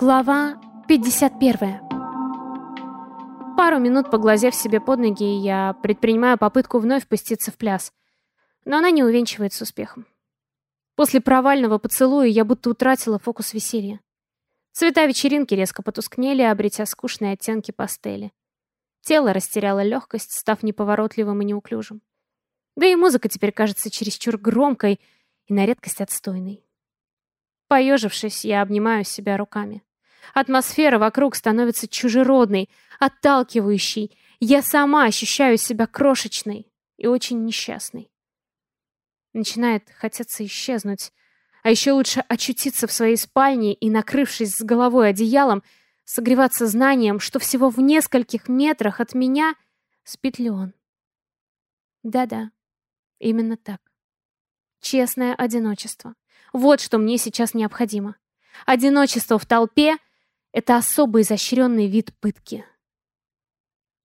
Глава 51. Пару минут поглазев себе под ноги, я предпринимаю попытку вновь пуститься в пляс. Но она не увенчивается успехом. После провального поцелуя я будто утратила фокус веселья. Цвета вечеринки резко потускнели, обретя скучные оттенки пастели. Тело растеряло легкость, став неповоротливым и неуклюжим. Да и музыка теперь кажется чересчур громкой и на редкость отстойной. Поежившись, я обнимаю себя руками. Атмосфера вокруг становится чужеродной, отталкивающей. Я сама ощущаю себя крошечной и очень несчастной. Начинает хотеться исчезнуть. А еще лучше очутиться в своей спальне и, накрывшись с головой одеялом, согреваться знанием, что всего в нескольких метрах от меня спит Леон. Да-да, именно так. Честное одиночество. Вот что мне сейчас необходимо. Одиночество в толпе — это особо изощренный вид пытки.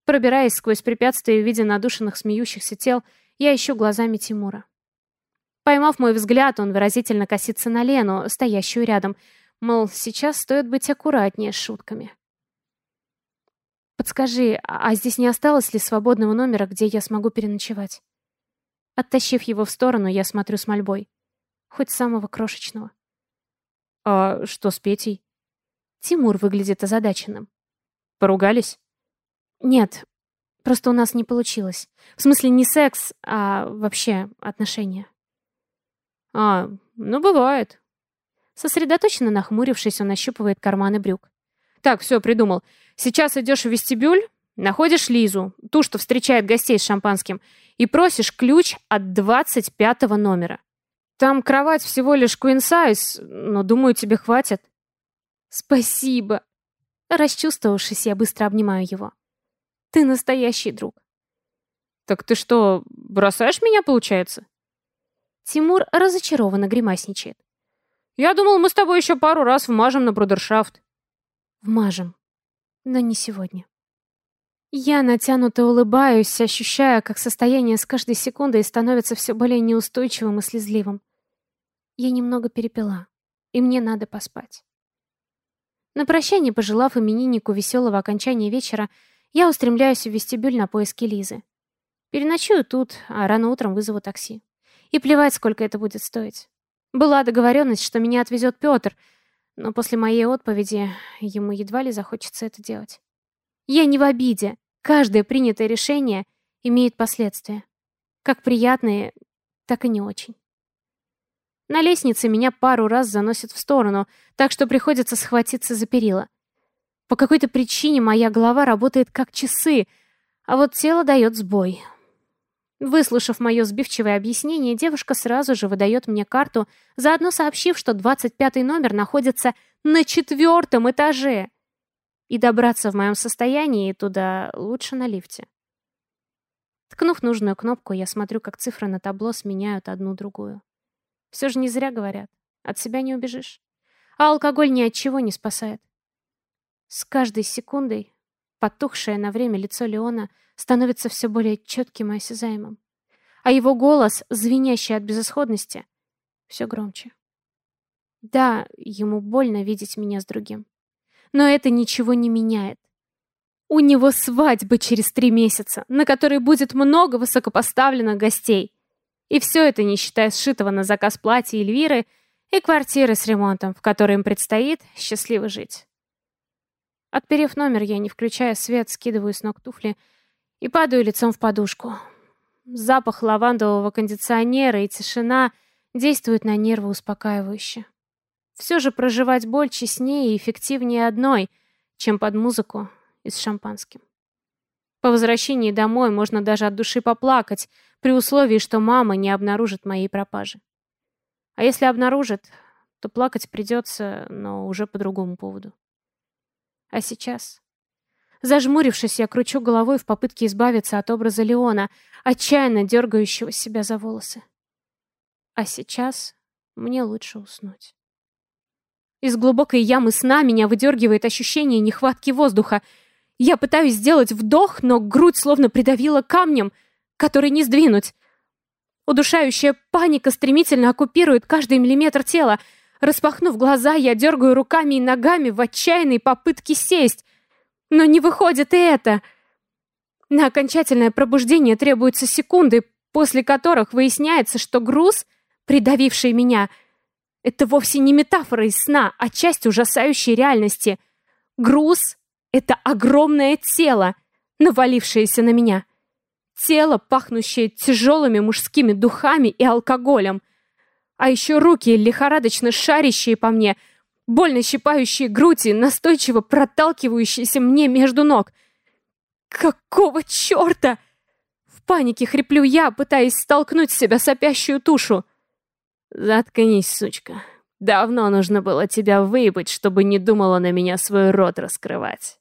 Пробираясь сквозь препятствия и видя надушенных смеющихся тел, я ищу глазами Тимура. Поймав мой взгляд, он выразительно косится на Лену, стоящую рядом. Мол, сейчас стоит быть аккуратнее с шутками. «Подскажи, а здесь не осталось ли свободного номера, где я смогу переночевать?» Оттащив его в сторону, я смотрю с мольбой хоть самого крошечного. «А что с Петей?» Тимур выглядит озадаченным. «Поругались?» «Нет, просто у нас не получилось. В смысле не секс, а вообще отношения». «А, ну бывает». Сосредоточенно нахмурившись, он ощупывает карманы брюк. «Так, все, придумал. Сейчас идешь в вестибюль, находишь Лизу, ту, что встречает гостей с шампанским, и просишь ключ от двадцать пятого номера. Там кровать всего лишь queen size, но, думаю, тебе хватит. Спасибо. Расчувствовавшись, я быстро обнимаю его. Ты настоящий друг. Так ты что, бросаешь меня, получается? Тимур разочарованно гримасничает. Я думал, мы с тобой еще пару раз вмажем на брудершафт. Вмажем. Но не сегодня. Я натянуто улыбаюсь, ощущая, как состояние с каждой секундой становится все более неустойчивым и слезливым. Я немного перепила, и мне надо поспать. На прощание, пожелав имениннику веселого окончания вечера, я устремляюсь в вестибюль на поиски Лизы. Переночую тут, а рано утром вызову такси. И плевать, сколько это будет стоить. Была договоренность, что меня отвезет Петр, но после моей отповеди ему едва ли захочется это делать. Я не в обиде. Каждое принятое решение имеет последствия. Как приятные, так и не очень. На лестнице меня пару раз заносит в сторону, так что приходится схватиться за перила. По какой-то причине моя голова работает как часы, а вот тело дает сбой. Выслушав мое сбивчивое объяснение, девушка сразу же выдает мне карту, заодно сообщив, что 25 номер находится на четвертом этаже. И добраться в моем состоянии туда лучше на лифте. Ткнув нужную кнопку, я смотрю, как цифры на табло сменяют одну другую. Все же не зря говорят. От себя не убежишь. А алкоголь ни от чего не спасает. С каждой секундой потухшее на время лицо Леона становится все более четким и осязаемым. А его голос, звенящий от безысходности, все громче. Да, ему больно видеть меня с другим. Но это ничего не меняет. У него свадьба через три месяца, на которой будет много высокопоставленных гостей. И все это не считая сшитого на заказ платья Эльвиры и квартиры с ремонтом, в которой им предстоит счастливо жить. Отперев номер, я, не включая свет, скидываю с ног туфли и падаю лицом в подушку. Запах лавандового кондиционера и тишина действуют на нервы успокаивающе. Все же проживать боль честнее и эффективнее одной, чем под музыку и с шампанским. По возвращении домой можно даже от души поплакать, при условии, что мама не обнаружит моей пропажи. А если обнаружит, то плакать придется, но уже по другому поводу. А сейчас... Зажмурившись, я кручу головой в попытке избавиться от образа Леона, отчаянно дергающего себя за волосы. А сейчас мне лучше уснуть. Из глубокой ямы сна меня выдергивает ощущение нехватки воздуха. Я пытаюсь сделать вдох, но грудь словно придавила камнем — который не сдвинуть. Удушающая паника стремительно оккупирует каждый миллиметр тела. Распахнув глаза, я дергаю руками и ногами в отчаянной попытке сесть. Но не выходит и это. На окончательное пробуждение требуются секунды, после которых выясняется, что груз, придавивший меня, это вовсе не метафора из сна, а часть ужасающей реальности. Груз — это огромное тело, навалившееся на меня. Тело, пахнущее тяжелыми мужскими духами и алкоголем. А еще руки, лихорадочно шарящие по мне, больно щипающие грудь и настойчиво проталкивающиеся мне между ног — Какого черта? В панике хриплю я, пытаясь столкнуть с себя сопящую тушу. Заткнись, сучка. Давно нужно было тебя выебать, чтобы не думала на меня свой рот раскрывать.